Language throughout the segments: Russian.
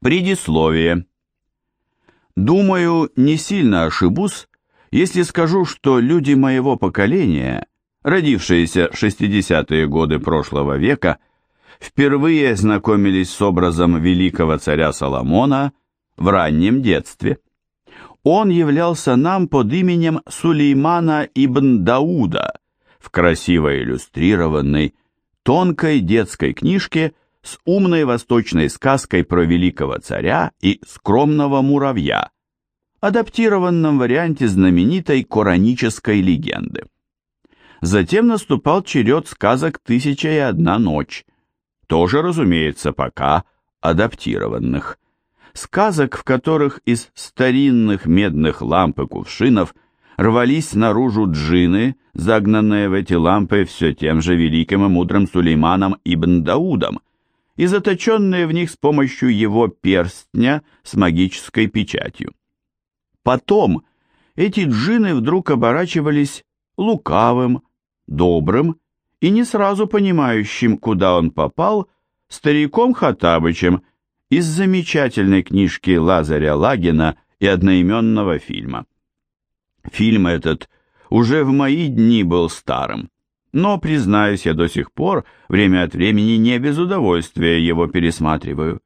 Предисловие. Думаю, не сильно ошибусь, если скажу, что люди моего поколения, родившиеся в 60-е годы прошлого века, впервые знакомились с образом великого царя Соломона в раннем детстве. Он являлся нам под именем Сулеймана ибн Дауда в красиво иллюстрированной, тонкой детской книжке с умной восточной сказкой про великого царя и скромного муравья, адаптированном варианте знаменитой коранической легенды. Затем наступал черед сказок «Тысяча и одна ночь», тоже, разумеется, пока адаптированных. Сказок, в которых из старинных медных ламп и кувшинов рвались наружу джины, загнанные в эти лампы все тем же великим и мудрым Сулейманом ибн Даудом, и заточенные в них с помощью его перстня с магической печатью. Потом эти джины вдруг оборачивались лукавым, добрым и не сразу понимающим, куда он попал, стариком Хатабычем из замечательной книжки Лазаря Лагина и одноименного фильма. Фильм этот уже в мои дни был старым, но, признаюсь, я до сих пор время от времени не без удовольствия его пересматриваю.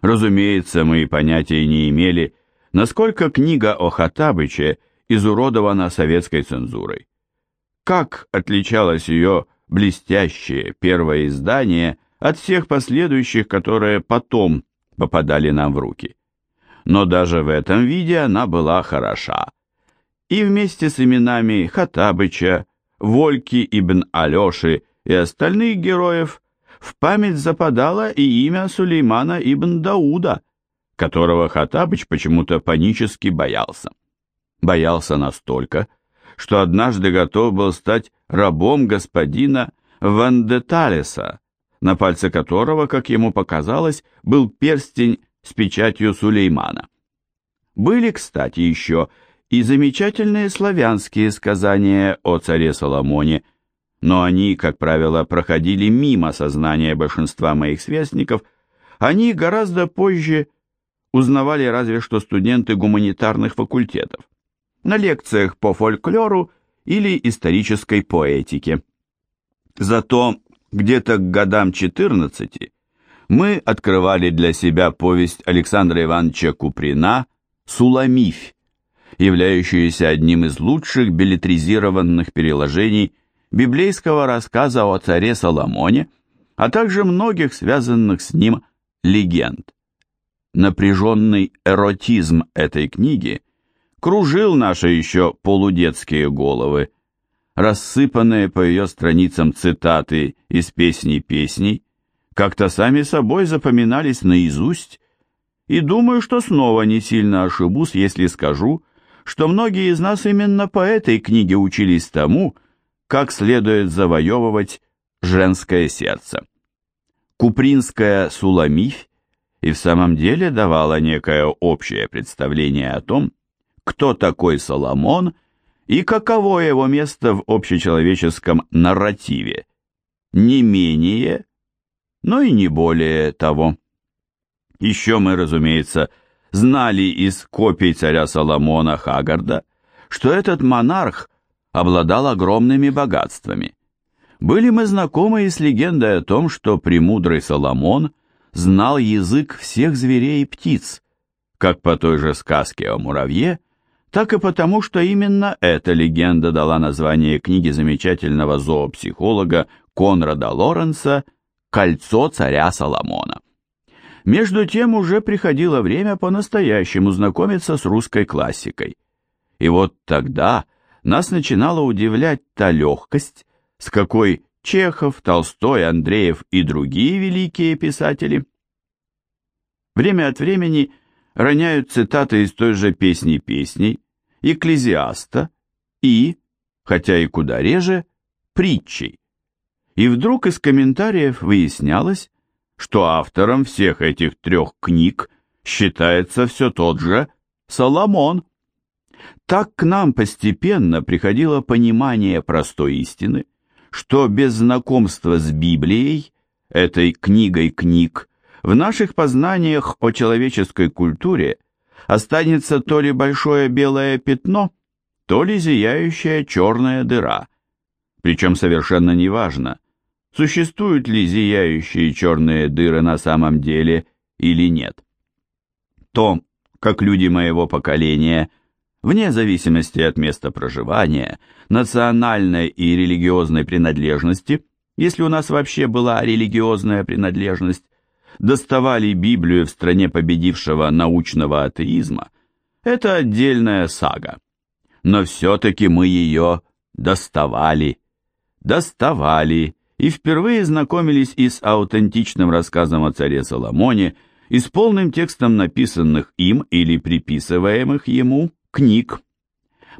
Разумеется, мы понятия не имели, насколько книга о Хатабыче изуродована советской цензурой. Как отличалось ее блестящее первое издание от всех последующих, которые потом попадали нам в руки. Но даже в этом виде она была хороша. И вместе с именами Хатабыча, Вольки ибн Алеши и остальных героев в память западало и имя Сулеймана ибн Дауда, которого Хатабыч почему-то панически боялся. Боялся настолько, что однажды готов был стать рабом господина Вандеталеса, на пальце которого, как ему показалось, был перстень с печатью Сулеймана. Были, кстати, еще и замечательные славянские сказания о царе Соломоне, но они, как правило, проходили мимо сознания большинства моих сверстников, они гораздо позже узнавали разве что студенты гуманитарных факультетов на лекциях по фольклору или исторической поэтике. Зато где-то к годам 14 мы открывали для себя повесть Александра Ивановича Куприна «Суламифь», являющуюся одним из лучших билетризированных переложений библейского рассказа о царе Соломоне, а также многих связанных с ним легенд. Напряженный эротизм этой книги кружил наши еще полудетские головы, рассыпанные по ее страницам цитаты из песней песней, как-то сами собой запоминались наизусть, и думаю, что снова не сильно ошибусь, если скажу, что многие из нас именно по этой книге учились тому, как следует завоевывать женское сердце. Купринская Суламифь и в самом деле давала некое общее представление о том, кто такой Соломон и каково его место в общечеловеческом нарративе. Не менее, но и не более того. Еще мы, разумеется, знали из копий царя Соломона Хагарда, что этот монарх обладал огромными богатствами. Были мы знакомы и с легендой о том, что премудрый Соломон – знал язык всех зверей и птиц, как по той же сказке о муравье, так и потому, что именно эта легенда дала название книге замечательного зоопсихолога Конрада Лоренса «Кольцо царя Соломона». Между тем уже приходило время по-настоящему знакомиться с русской классикой. И вот тогда нас начинала удивлять та легкость, с какой Чехов, Толстой, Андреев и другие великие писатели время от времени роняют цитаты из той же песни песней, Экклезиаста и, хотя и куда реже, притчей. И вдруг из комментариев выяснялось, что автором всех этих трех книг считается все тот же Соломон. Так к нам постепенно приходило понимание простой истины, что без знакомства с Библией, этой книгой книг, в наших познаниях о человеческой культуре останется то ли большое белое пятно, то ли зияющая черная дыра. Причем совершенно неважно, существуют ли зияющие черные дыры на самом деле или нет. То, как люди моего поколения, вне зависимости от места проживания, национальной и религиозной принадлежности, если у нас вообще была религиозная принадлежность, доставали Библию в стране победившего научного атеизма, это отдельная сага. Но все-таки мы ее доставали, доставали и впервые знакомились и с аутентичным рассказом о царе Соломоне, и с полным текстом написанных им или приписываемых ему книг.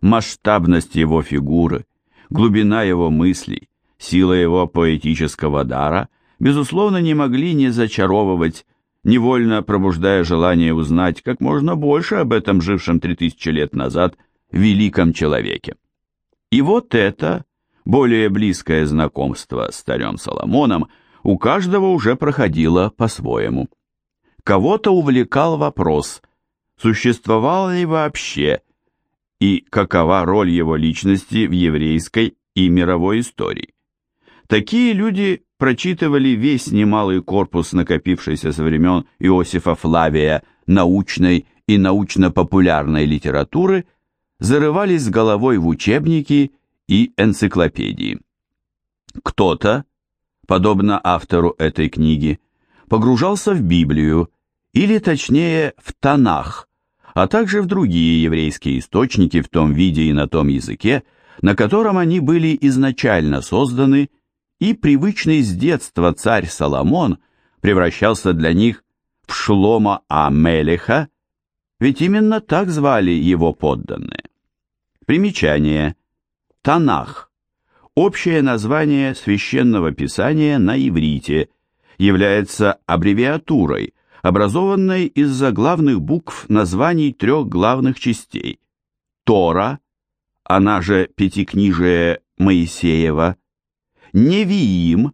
Масштабность его фигуры, глубина его мыслей, сила его поэтического дара – безусловно, не могли не зачаровывать, невольно пробуждая желание узнать как можно больше об этом жившем 3000 лет назад великом человеке. И вот это, более близкое знакомство с царем Соломоном, у каждого уже проходило по-своему. Кого-то увлекал вопрос, существовал ли вообще и какова роль его личности в еврейской и мировой истории. Такие люди прочитывали весь немалый корпус накопившейся со времен Иосифа Флавия научной и научно-популярной литературы, зарывались с головой в учебники и энциклопедии. Кто-то, подобно автору этой книги, погружался в Библию, или точнее в Танах, а также в другие еврейские источники в том виде и на том языке, на котором они были изначально созданы и привычный с детства царь Соломон превращался для них в Шлома Амелеха, ведь именно так звали его подданные. Примечание. Танах. Общее название священного писания на иврите является аббревиатурой, образованной из заглавных букв названий трех главных частей. Тора, она же Пятикнижие Моисеева, Невиим,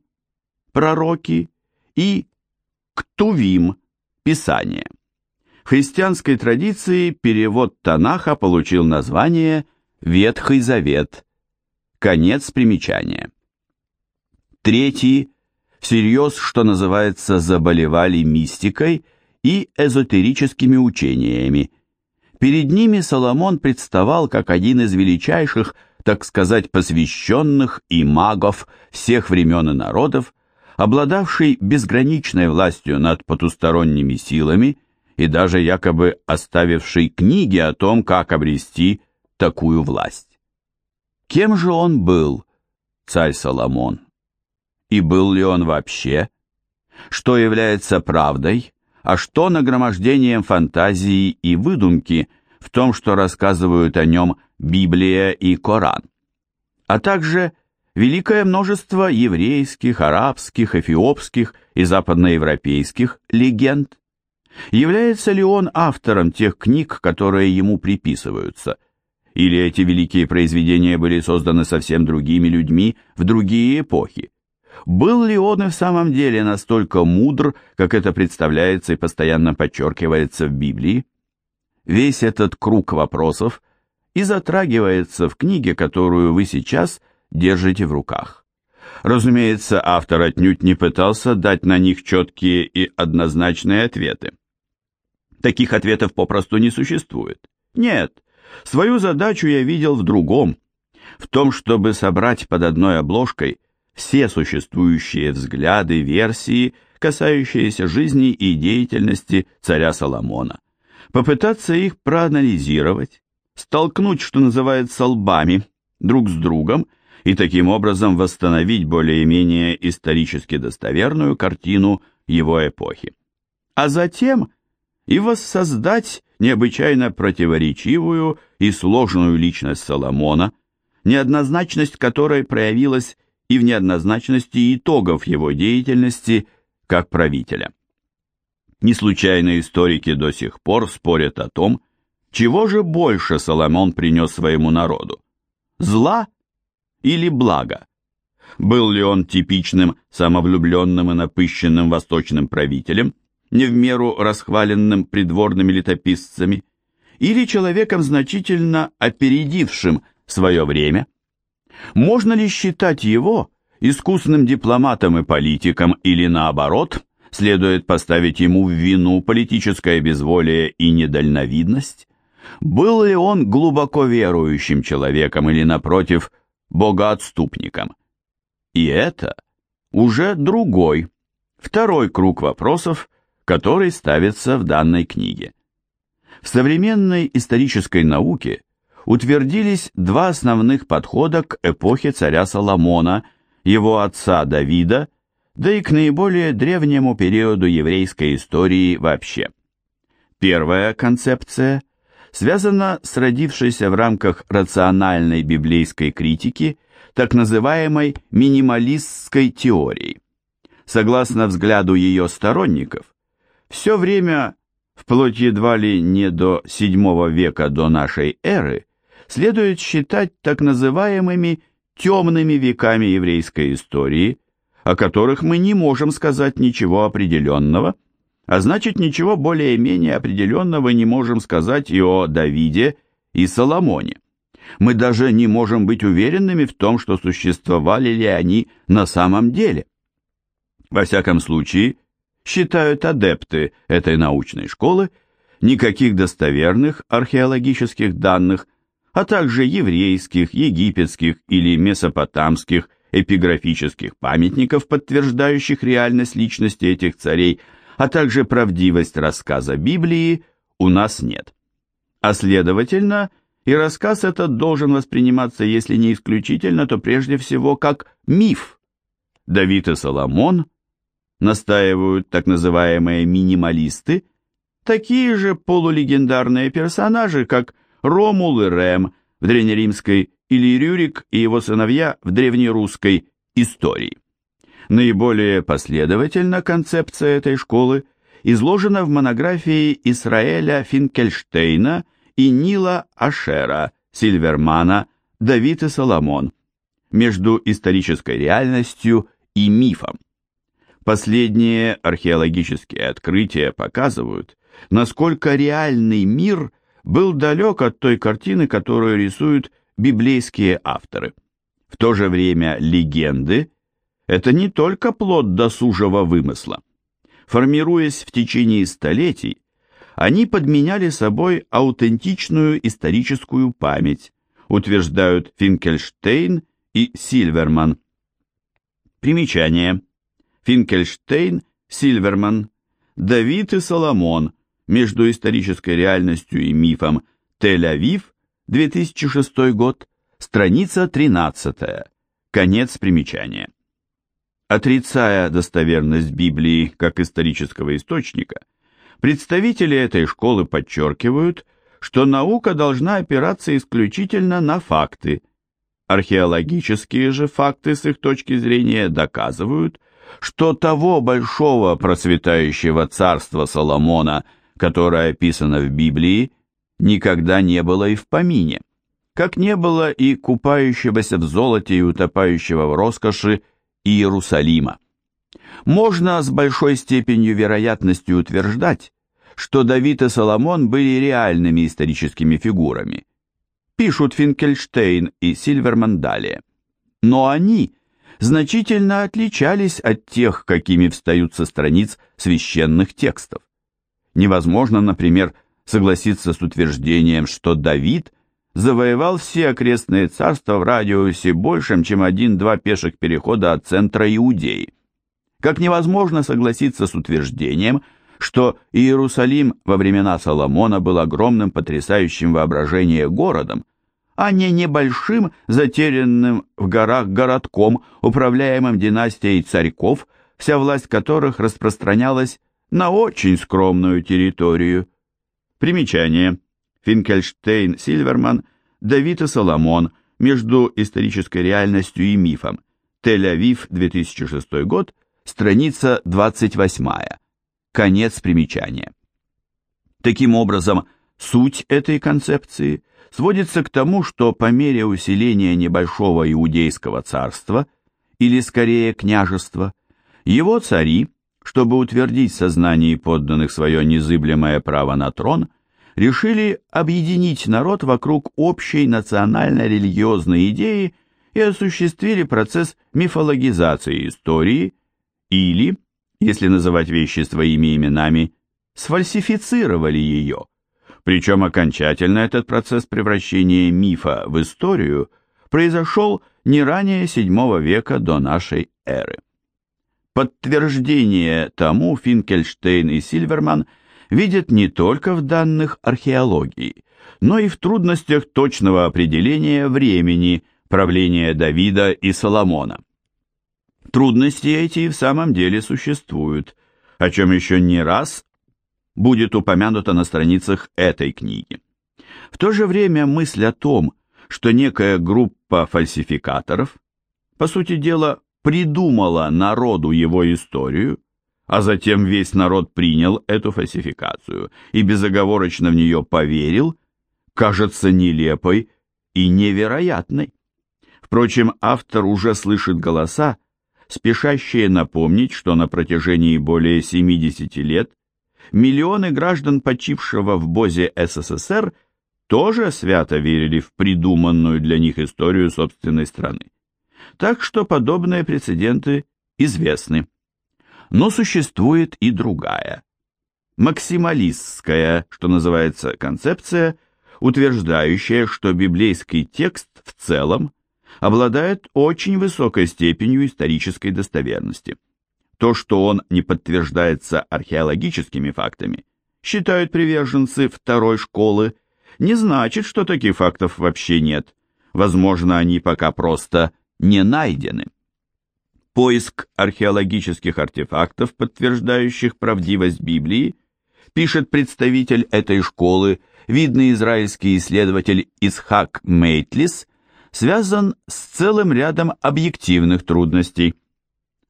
пророки, и Ктувим, Писание. В христианской традиции перевод Танаха получил название Ветхий Завет. Конец примечания. Третий всерьез, что называется, заболевали мистикой и эзотерическими учениями. Перед ними Соломон представал как один из величайших так сказать, посвященных и магов всех времен и народов, обладавший безграничной властью над потусторонними силами и даже якобы оставивший книги о том, как обрести такую власть. Кем же он был, царь Соломон? И был ли он вообще? Что является правдой, а что нагромождением фантазии и выдумки в том, что рассказывают о нем Библия и Коран, а также великое множество еврейских, арабских, эфиопских и западноевропейских легенд. Является ли он автором тех книг, которые ему приписываются? Или эти великие произведения были созданы совсем другими людьми в другие эпохи? Был ли он и в самом деле настолько мудр, как это представляется и постоянно подчеркивается в Библии? Весь этот круг вопросов и затрагивается в книге, которую вы сейчас держите в руках. Разумеется, автор отнюдь не пытался дать на них четкие и однозначные ответы. Таких ответов попросту не существует. Нет, свою задачу я видел в другом, в том, чтобы собрать под одной обложкой все существующие взгляды, версии, касающиеся жизни и деятельности царя Соломона, попытаться их проанализировать, столкнуть, что называется, лбами друг с другом и таким образом восстановить более-менее исторически достоверную картину его эпохи. А затем и воссоздать необычайно противоречивую и сложную личность Соломона, неоднозначность которой проявилась и в неоднозначности итогов его деятельности как правителя. Не случайно историки до сих пор спорят о том, чего же больше Соломон принес своему народу? Зла или блага? Был ли он типичным самовлюбленным и напыщенным восточным правителем, не в меру расхваленным придворными летописцами, или человеком значительно опередившим свое время? Можно ли считать его искусным дипломатом и политиком или наоборот, следует поставить ему в вину политическое безволие и недальновидность? Был ли он глубоко верующим человеком или, напротив, богоотступником? И это уже другой, второй круг вопросов, который ставится в данной книге. В современной исторической науке утвердились два основных подхода к эпохе царя Соломона, его отца Давида, да и к наиболее древнему периоду еврейской истории вообще. Первая концепция связана с родившейся в рамках рациональной библейской критики так называемой минималистской теорией. Согласно взгляду ее сторонников, все время, вплоть едва ли не до VII века до нашей эры, следует считать так называемыми темными веками еврейской истории, о которых мы не можем сказать ничего определенного, а значит ничего более-менее определенного не можем сказать и о Давиде и Соломоне. Мы даже не можем быть уверенными в том, что существовали ли они на самом деле. Во всяком случае, считают адепты этой научной школы, никаких достоверных археологических данных, а также еврейских, египетских или месопотамских эпиграфических памятников, подтверждающих реальность личности этих царей, а также правдивость рассказа Библии, у нас нет. А следовательно, и рассказ этот должен восприниматься, если не исключительно, то прежде всего как миф. Давид и Соломон – настаивают так называемые минималисты, такие же полулегендарные персонажи, как Ромул и Рем в древнеримской или Рюрик и его сыновья в древнерусской истории. Наиболее последовательно концепция этой школы изложена в монографии Исраэля Финкельштейна и Нила Ашера Сильвермана «Давид и Соломон» между исторической реальностью и мифом. Последние археологические открытия показывают, насколько реальный мир был далек от той картины, которую рисуют библейские авторы. В то же время легенды – это не только плод досужего вымысла. Формируясь в течение столетий, они подменяли собой аутентичную историческую память, утверждают Финкельштейн и Сильверман. Примечание. Финкельштейн, Сильверман, Давид и Соломон между исторической реальностью и мифом Тель-Авив, 2006 год, страница 13, конец примечания. Отрицая достоверность Библии как исторического источника, представители этой школы подчеркивают, что наука должна опираться исключительно на факты. Археологические же факты с их точки зрения доказывают, что того большого процветающего царства Соломона, которое описано в Библии, никогда не было и в помине, как не было и купающегося в золоте и утопающего в роскоши Иерусалима. Можно с большой степенью вероятности утверждать, что Давид и Соломон были реальными историческими фигурами, пишут Финкельштейн и Сильверман далее. Но они значительно отличались от тех, какими встают со страниц священных текстов. Невозможно, например, согласиться с утверждением, что Давид завоевал все окрестные царства в радиусе большем, чем один-два пеших перехода от центра Иудеи. Как невозможно согласиться с утверждением, что Иерусалим во времена Соломона был огромным потрясающим воображение городом, а не небольшим, затерянным в горах городком, управляемым династией царьков, вся власть которых распространялась на очень скромную территорию. Примечание. Финкельштейн, Сильверман, Давид и Соломон между исторической реальностью и мифом. Тель-Авив, 2006 год, страница 28. Конец примечания. Таким образом, суть этой концепции сводится к тому, что по мере усиления небольшого иудейского царства, или скорее княжества, его цари, чтобы утвердить в сознании подданных свое незыблемое право на трон, решили объединить народ вокруг общей национально-религиозной идеи и осуществили процесс мифологизации истории или, если называть вещи своими именами, сфальсифицировали ее. Причем окончательно этот процесс превращения мифа в историю произошел не ранее VII века до нашей эры. Подтверждение тому Финкельштейн и Сильверман видят не только в данных археологии, но и в трудностях точного определения времени правления Давида и Соломона. Трудности эти в самом деле существуют, о чем еще не раз будет упомянуто на страницах этой книги. В то же время мысль о том, что некая группа фальсификаторов, по сути дела, придумала народу его историю, а затем весь народ принял эту фальсификацию и безоговорочно в нее поверил, кажется нелепой и невероятной. Впрочем, автор уже слышит голоса, спешащие напомнить, что на протяжении более 70 лет миллионы граждан почившего в Бозе СССР тоже свято верили в придуманную для них историю собственной страны. Так что подобные прецеденты известны. Но существует и другая, максималистская, что называется, концепция, утверждающая, что библейский текст в целом обладает очень высокой степенью исторической достоверности. То, что он не подтверждается археологическими фактами, считают приверженцы второй школы, не значит, что таких фактов вообще нет. Возможно, они пока просто не найдены. Поиск археологических артефактов, подтверждающих правдивость Библии, пишет представитель этой школы, видный израильский исследователь Исхак Мейтлис, связан с целым рядом объективных трудностей.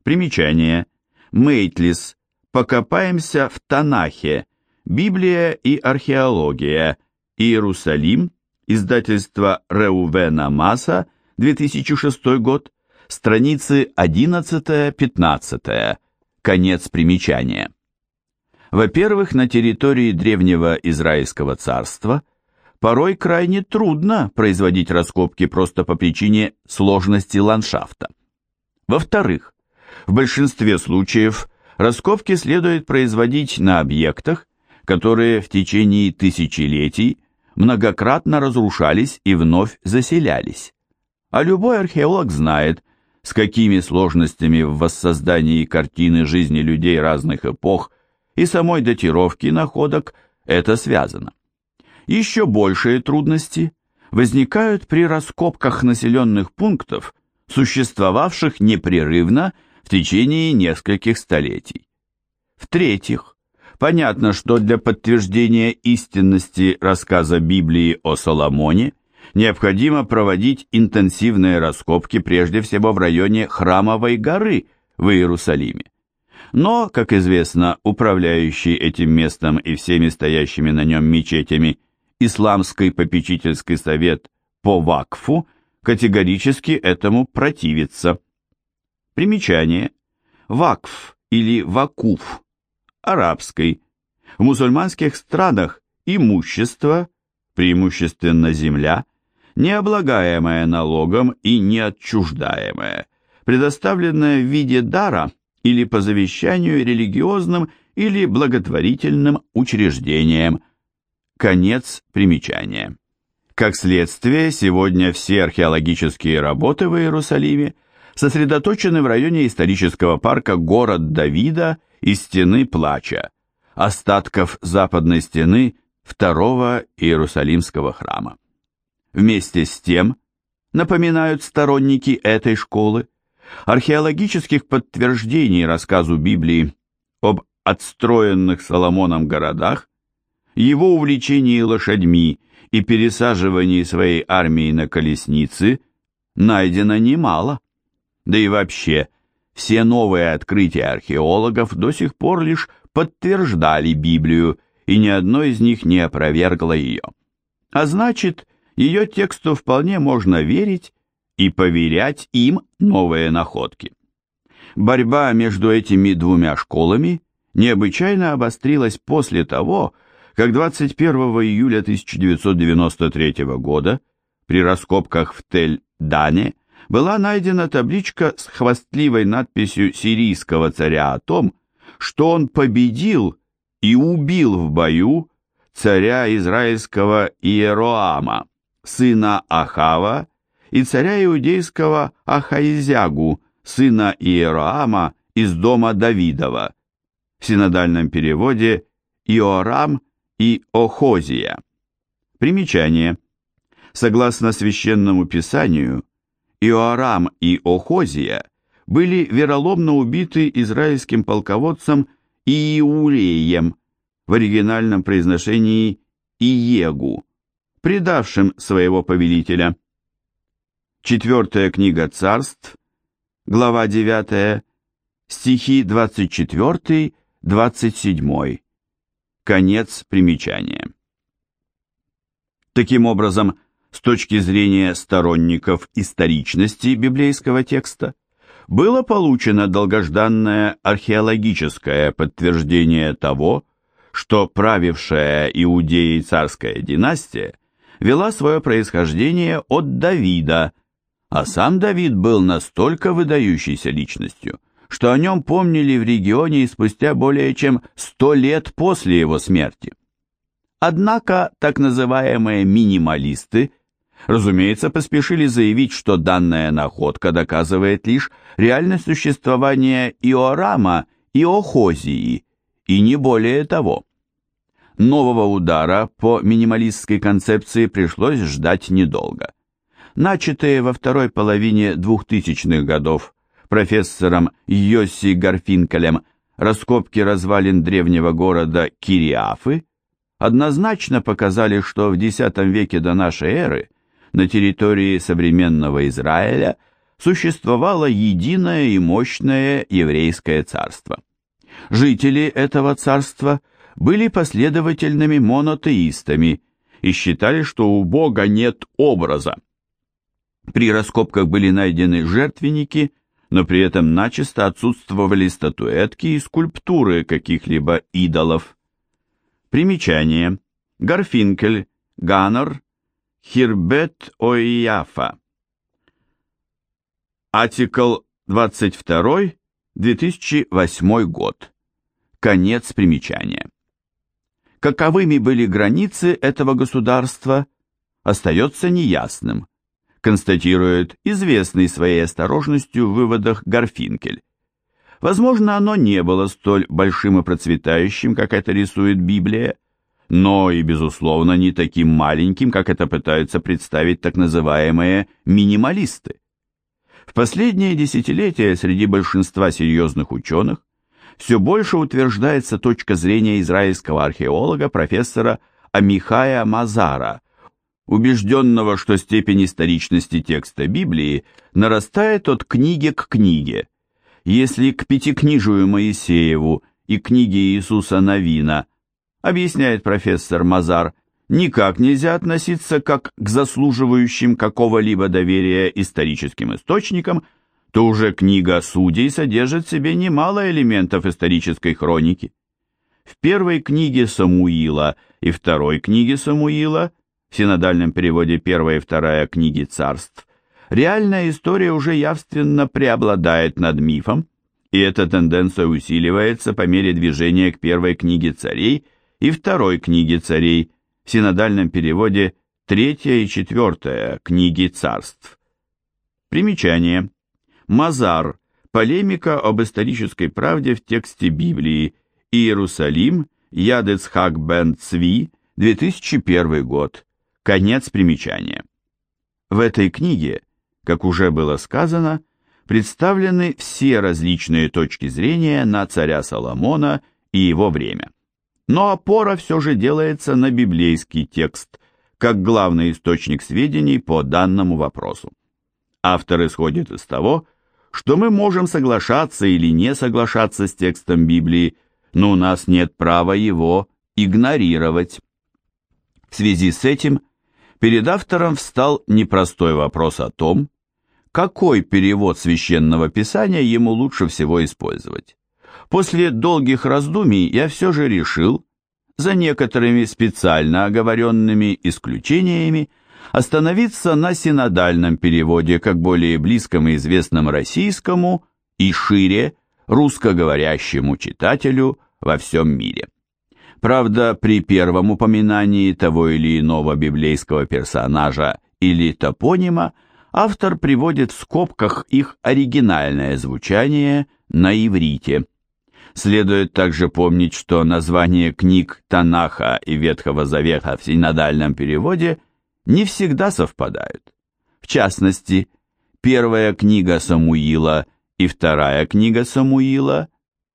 Примечание. Мейтлис. Покопаемся в Танахе. Библия и археология. Иерусалим. Издательство Реувена Маса. 2006 год, страницы 11-15, конец примечания. Во-первых, на территории древнего Израильского царства порой крайне трудно производить раскопки просто по причине сложности ландшафта. Во-вторых, в большинстве случаев раскопки следует производить на объектах, которые в течение тысячелетий многократно разрушались и вновь заселялись. А любой археолог знает, с какими сложностями в воссоздании картины жизни людей разных эпох и самой датировки находок это связано. Еще большие трудности возникают при раскопках населенных пунктов, существовавших непрерывно в течение нескольких столетий. В-третьих, понятно, что для подтверждения истинности рассказа Библии о Соломоне необходимо проводить интенсивные раскопки прежде всего в районе Храмовой горы в Иерусалиме. Но, как известно, управляющий этим местом и всеми стоящими на нем мечетями Исламский попечительский совет по Вакфу категорически этому противится. Примечание. Вакф или Вакуф, арабский. В мусульманских странах имущество, преимущественно земля, не облагаемое налогом и не отчуждаемое, предоставленное в виде дара или по завещанию религиозным или благотворительным учреждениям. Конец примечания. Как следствие, сегодня все археологические работы в Иерусалиме сосредоточены в районе исторического парка «Город Давида» и «Стены Плача», остатков западной стены второго Иерусалимского храма. Вместе с тем, напоминают сторонники этой школы, археологических подтверждений рассказу Библии об отстроенных Соломоном городах, его увлечении лошадьми и пересаживании своей армии на колесницы найдено немало. Да и вообще, все новые открытия археологов до сих пор лишь подтверждали Библию, и ни одно из них не опровергло ее. А значит, ее тексту вполне можно верить и поверять им новые находки. Борьба между этими двумя школами необычайно обострилась после того, как 21 июля 1993 года при раскопках в Тель-Дане была найдена табличка с хвастливой надписью сирийского царя о том, что он победил и убил в бою царя израильского Иероама, сына Ахава, и царя иудейского Ахаизягу, сына Иероама из дома Давидова, в синодальном переводе Иорам и Охозия. Примечание. Согласно священному писанию, Иорам и Охозия были вероломно убиты израильским полководцем Иулеем в оригинальном произношении Иегу, предавшим своего повелителя. Четвертая книга царств, глава 9, стихи 24-27. Конец примечания. Таким образом, с точки зрения сторонников историчности библейского текста, было получено долгожданное археологическое подтверждение того, что правившая Иудеей царская династия вела свое происхождение от Давида, а сам Давид был настолько выдающейся личностью, что о нем помнили в регионе и спустя более чем сто лет после его смерти. Однако так называемые минималисты разумеется, поспешили заявить, что данная находка доказывает лишь реальность существования Иорама и Охозии, и не более того. Нового удара по минималистской концепции пришлось ждать недолго. Начатые во второй половине 2000-х годов профессором Йосси Гарфинкелем раскопки развалин древнего города Кириафы однозначно показали, что в X веке до нашей эры – на территории современного Израиля существовало единое и мощное еврейское царство. Жители этого царства были последовательными монотеистами и считали, что у Бога нет образа. При раскопках были найдены жертвенники, но при этом начисто отсутствовали статуэтки и скульптуры каких-либо идолов. Примечание. Гарфинкель, Ганнер, Хирбет Оияфа. Артикл 22, 2008 год. Конец примечания. Каковыми были границы этого государства, остается неясным, констатирует известный своей осторожностью в выводах Гарфинкель. Возможно, оно не было столь большим и процветающим, как это рисует Библия, но и, безусловно, не таким маленьким, как это пытаются представить так называемые минималисты. В последние десятилетия среди большинства серьезных ученых все больше утверждается точка зрения израильского археолога профессора Амихая Мазара, убежденного, что степень историчности текста Библии нарастает от книги к книге. Если к Пятикнижию Моисееву и книге Иисуса Навина объясняет профессор Мазар, никак нельзя относиться как к заслуживающим какого-либо доверия историческим источникам, то уже книга Судей содержит в себе немало элементов исторической хроники. В первой книге Самуила и второй книге Самуила, в синодальном переводе первая и вторая книги царств, реальная история уже явственно преобладает над мифом, и эта тенденция усиливается по мере движения к первой книге царей – и второй книги царей, в синодальном переводе третья и четвертая книги царств. Примечание. Мазар. Полемика об исторической правде в тексте Библии. Иерусалим. Ядецхак бен Цви. 2001 год. Конец примечания. В этой книге, как уже было сказано, представлены все различные точки зрения на царя Соломона и его время но опора все же делается на библейский текст, как главный источник сведений по данному вопросу. Автор исходит из того, что мы можем соглашаться или не соглашаться с текстом Библии, но у нас нет права его игнорировать. В связи с этим перед автором встал непростой вопрос о том, какой перевод священного писания ему лучше всего использовать. После долгих раздумий я все же решил, за некоторыми специально оговоренными исключениями, остановиться на синодальном переводе, как более близком и известном российскому и шире русскоговорящему читателю во всем мире. Правда, при первом упоминании того или иного библейского персонажа или топонима автор приводит в скобках их оригинальное звучание на иврите. Следует также помнить, что названия книг Танаха и Ветхого Завета в синодальном переводе не всегда совпадают. В частности, первая книга Самуила и вторая книга Самуила,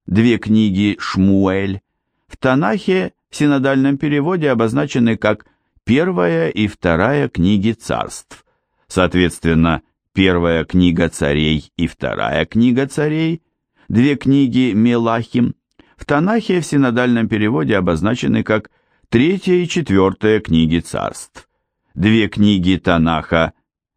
две книги Шмуэль, в Танахе в синодальном переводе обозначены как первая и вторая книги царств. Соответственно, первая книга царей и вторая книга царей, две книги Мелахим, в Танахе в синодальном переводе обозначены как третья и четвертая книги царств. Две книги Танаха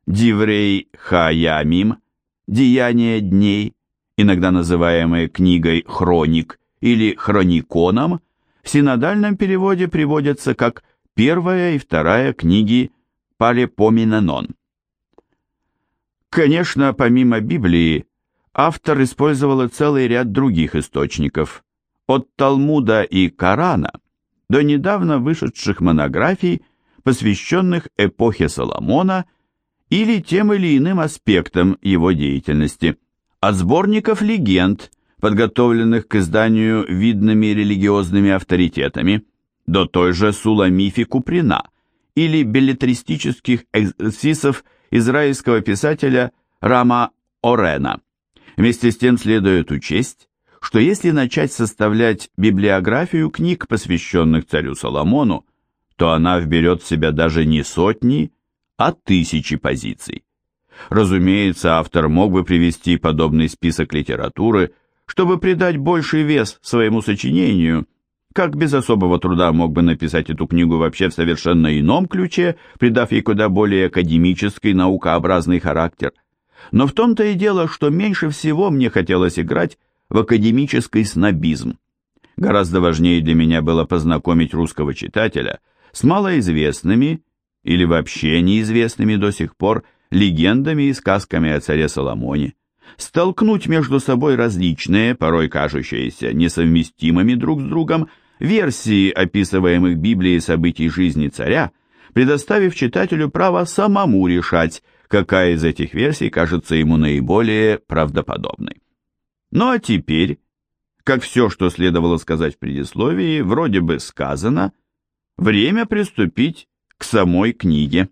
Диврей Хаямим, Деяния дней, иногда называемые книгой Хроник или Хрониконом, в синодальном переводе приводятся как первая и вторая книги Палепоминанон. Конечно, помимо Библии, автор использовал целый ряд других источников, от Талмуда и Корана до недавно вышедших монографий, посвященных эпохе Соломона или тем или иным аспектам его деятельности, от сборников легенд, подготовленных к изданию видными религиозными авторитетами, до той же Суламифи Куприна или беллетристических экзерсисов израильского писателя Рама Орена. Вместе с тем следует учесть, что если начать составлять библиографию книг, посвященных царю Соломону, то она вберет в себя даже не сотни, а тысячи позиций. Разумеется, автор мог бы привести подобный список литературы, чтобы придать больший вес своему сочинению, как без особого труда мог бы написать эту книгу вообще в совершенно ином ключе, придав ей куда более академический, наукообразный характер – но в том-то и дело, что меньше всего мне хотелось играть в академический снобизм. Гораздо важнее для меня было познакомить русского читателя с малоизвестными или вообще неизвестными до сих пор легендами и сказками о царе Соломоне, столкнуть между собой различные, порой кажущиеся несовместимыми друг с другом, версии описываемых Библией событий жизни царя, предоставив читателю право самому решать, какая из этих версий кажется ему наиболее правдоподобной. Ну а теперь, как все, что следовало сказать в предисловии, вроде бы сказано, время приступить к самой книге.